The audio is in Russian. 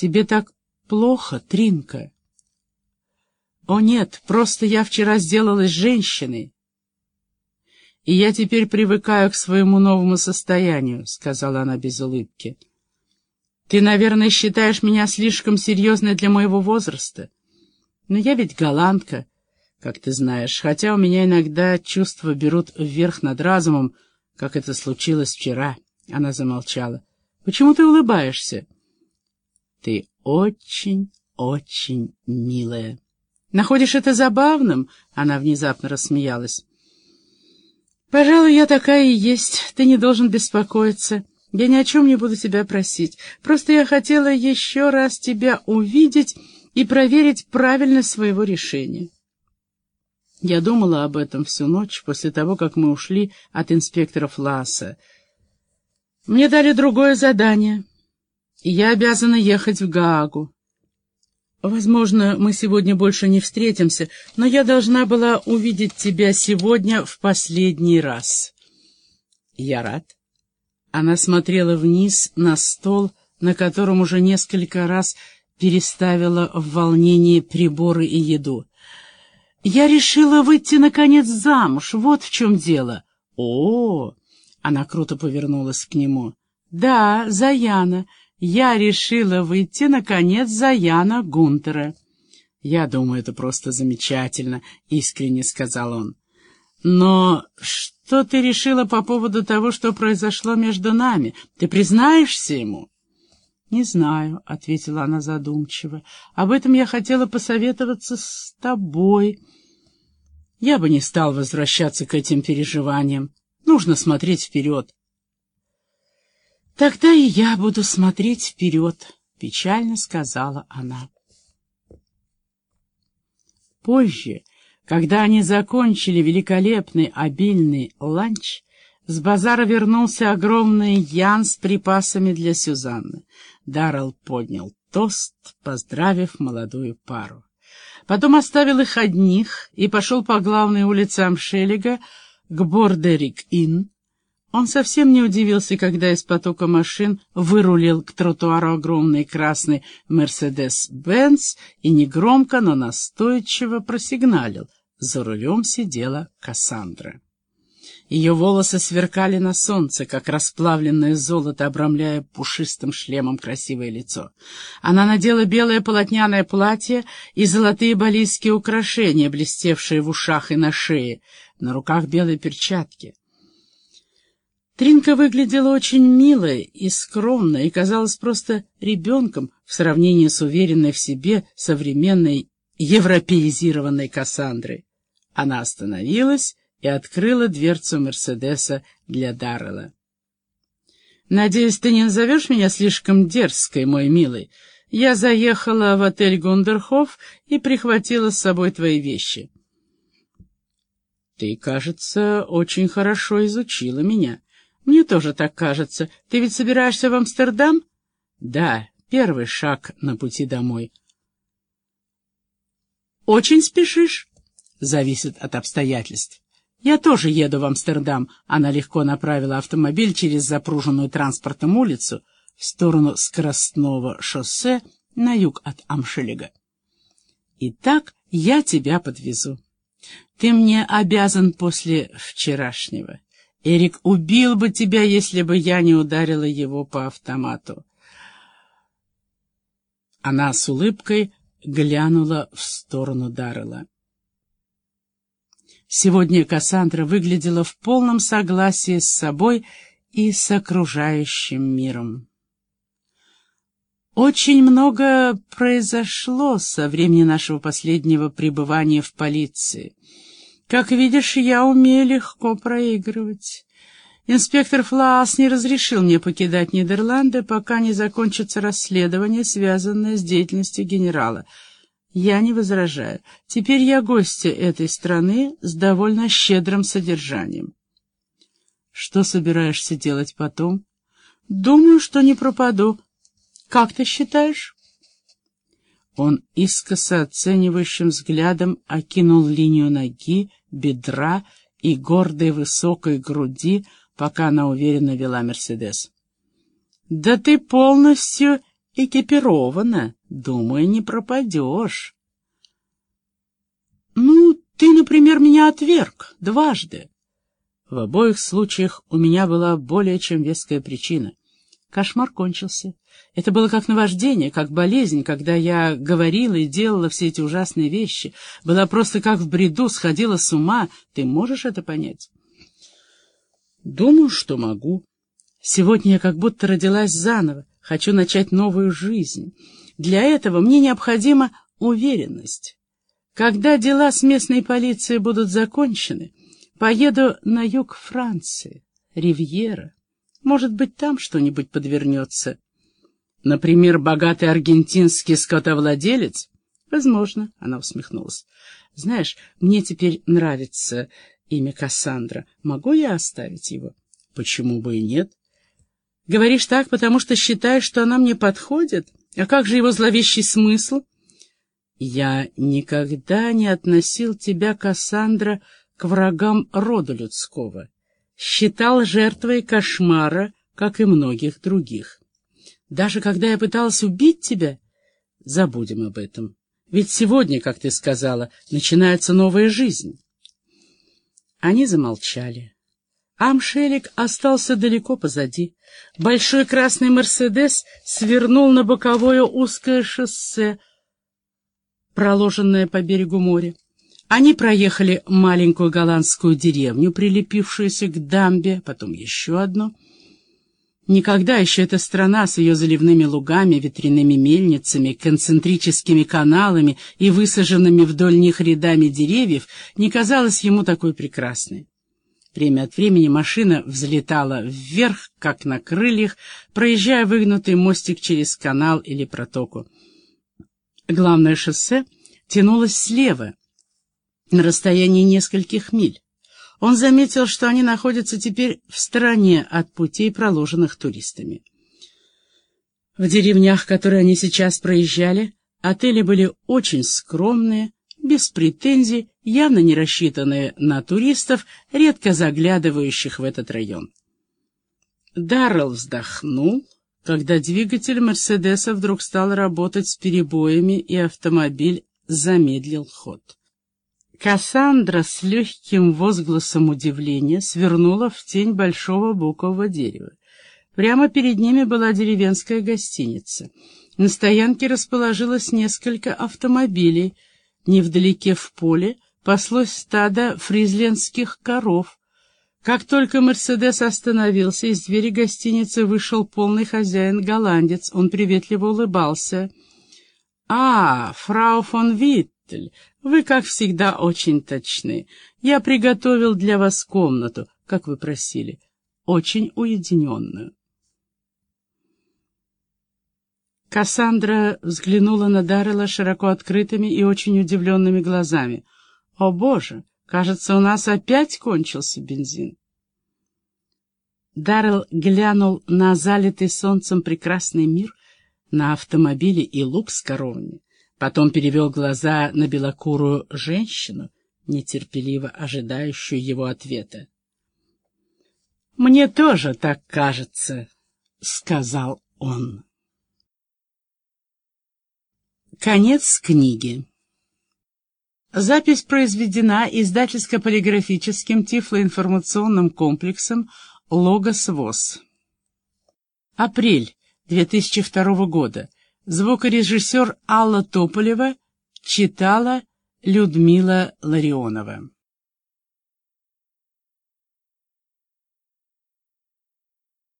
Тебе так плохо, Тринка?» «О нет, просто я вчера сделалась женщиной, и я теперь привыкаю к своему новому состоянию», — сказала она без улыбки. «Ты, наверное, считаешь меня слишком серьезной для моего возраста, но я ведь голландка, как ты знаешь, хотя у меня иногда чувства берут вверх над разумом, как это случилось вчера». Она замолчала. «Почему ты улыбаешься?» «Ты очень, очень милая». «Находишь это забавным?» Она внезапно рассмеялась. «Пожалуй, я такая и есть. Ты не должен беспокоиться. Я ни о чем не буду тебя просить. Просто я хотела еще раз тебя увидеть и проверить правильность своего решения». Я думала об этом всю ночь после того, как мы ушли от инспектора Фласа. Мне дали другое задание, я обязана ехать в Гаагу. Возможно, мы сегодня больше не встретимся, но я должна была увидеть тебя сегодня в последний раз. Я рад. Она смотрела вниз на стол, на котором уже несколько раз переставила в волнении приборы и еду. Я решила выйти, наконец, замуж, вот в чем дело. О, она круто повернулась к нему. Да, за Яна я решила выйти, наконец, за Яна Гунтера. «Я думаю, это просто замечательно», — искренне сказал он. «Но что ты решила по поводу того, что произошло между нами? Ты признаешься ему?» «Не знаю», — ответила она задумчиво. «Об этом я хотела посоветоваться с тобой. Я бы не стал возвращаться к этим переживаниям. Нужно смотреть вперед. «Тогда и я буду смотреть вперед», — печально сказала она. Позже, когда они закончили великолепный обильный ланч, с базара вернулся огромный Ян с припасами для Сюзанны. Даррелл поднял тост, поздравив молодую пару. Потом оставил их одних и пошел по главной улице Амшелега к Бордерик-Инн, он совсем не удивился, когда из потока машин вырулил к тротуару огромный красный «Мерседес-Бенц» и негромко, но настойчиво просигналил. За рулем сидела Кассандра. Ее волосы сверкали на солнце, как расплавленное золото, обрамляя пушистым шлемом красивое лицо. Она надела белое полотняное платье и золотые балийские украшения, блестевшие в ушах и на шее, на руках белые перчатки. Тринка выглядела очень милой и скромной и казалась просто ребенком в сравнении с уверенной в себе современной европеизированной Кассандрой. Она остановилась и открыла дверцу Мерседеса для Даррелла. «Надеюсь, ты не назовешь меня слишком дерзкой, мой милый. Я заехала в отель Гундерхоф и прихватила с собой твои вещи». «Ты, кажется, очень хорошо изучила меня». Мне тоже так кажется. Ты ведь собираешься в Амстердам? Да, первый шаг на пути домой. Очень спешишь? Зависит от обстоятельств. Я тоже еду в Амстердам. Она легко направила автомобиль через запруженную транспортом улицу в сторону скоростного шоссе на юг от Амшелега. Итак, я тебя подвезу. Ты мне обязан после вчерашнего. Эрик убил бы тебя, если бы я не ударила его по автомату. Она с улыбкой глянула в сторону Даррела. Сегодня Кассандра выглядела в полном согласии с собой и с окружающим миром. Очень много произошло со времени нашего последнего пребывания в полиции. Как видишь, я умею легко проигрывать. Инспектор Флаас не разрешил мне покидать Нидерланды, пока не закончится расследование, связанное с деятельностью генерала. Я не возражаю. Теперь я гостья этой страны с довольно щедрым содержанием. Что собираешься делать потом? Думаю, что не пропаду. Как ты считаешь? Он искоса оценивающим взглядом окинул линию ноги, бедра и гордой высокой груди, пока она уверенно вела Мерседес. «Да ты полностью экипирована. Думаю, не пропадешь. Ну, ты, например, меня отверг дважды. В обоих случаях у меня была более чем веская причина. Кошмар кончился. Это было как наваждение, как болезнь, когда я говорила и делала все эти ужасные вещи. Была просто как в бреду, сходила с ума. Ты можешь это понять? Думаю, что могу. Сегодня я как будто родилась заново. Хочу начать новую жизнь. Для этого мне необходима уверенность. Когда дела с местной полицией будут закончены, поеду на юг Франции, Ривьера. Может быть, там что-нибудь подвернется. Например, богатый аргентинский скотовладелец? Возможно, она усмехнулась. Знаешь, мне теперь нравится имя Кассандра. Могу я оставить его? Почему бы и нет? Говоришь так, потому что считаешь, что она мне подходит? А как же его зловещий смысл? Я никогда не относил тебя, Кассандра, к врагам рода людского. Считал жертвой кошмара, как и многих других. Даже когда я пыталась убить тебя, забудем об этом. Ведь сегодня, как ты сказала, начинается новая жизнь. Они замолчали. Амшелик остался далеко позади. Большой красный «Мерседес» свернул на боковое узкое шоссе, проложенное по берегу моря. Они проехали маленькую голландскую деревню, прилепившуюся к дамбе, потом еще одну — Никогда еще эта страна с ее заливными лугами, ветряными мельницами, концентрическими каналами и высаженными вдоль них рядами деревьев не казалась ему такой прекрасной. Время от времени машина взлетала вверх, как на крыльях, проезжая выгнутый мостик через канал или протоку. Главное шоссе тянулось слева, на расстоянии нескольких миль он заметил, что они находятся теперь в стороне от путей, проложенных туристами. В деревнях, которые они сейчас проезжали, отели были очень скромные, без претензий, явно не рассчитанные на туристов, редко заглядывающих в этот район. Даррелл вздохнул, когда двигатель «Мерседеса» вдруг стал работать с перебоями, и автомобиль замедлил ход. Кассандра с легким возгласом удивления свернула в тень большого букового дерева. Прямо перед ними была деревенская гостиница. На стоянке расположилось несколько автомобилей. Невдалеке в поле паслось стадо фризленских коров. Как только «Мерседес» остановился, из двери гостиницы вышел полный хозяин-голландец. Он приветливо улыбался. «А, фрау фон Виттель, вы, как всегда, очень точны. Я приготовил для вас комнату, как вы просили, очень уединенную. Кассандра взглянула на Даррела широко открытыми и очень удивленными глазами. «О, Боже! Кажется, у нас опять кончился бензин!» Даррелл глянул на залитый солнцем прекрасный мир, на автомобили и лук с коровами. Потом перевел глаза на белокурую женщину, нетерпеливо ожидающую его ответа. «Мне тоже так кажется», — сказал он. Конец книги. Запись произведена издательско-полиграфическим тифлоинформационным комплексом «Логос ВОЗ». Апрель 2002 года. Звукорежиссер Алла Тополева читала Людмила Ларионова.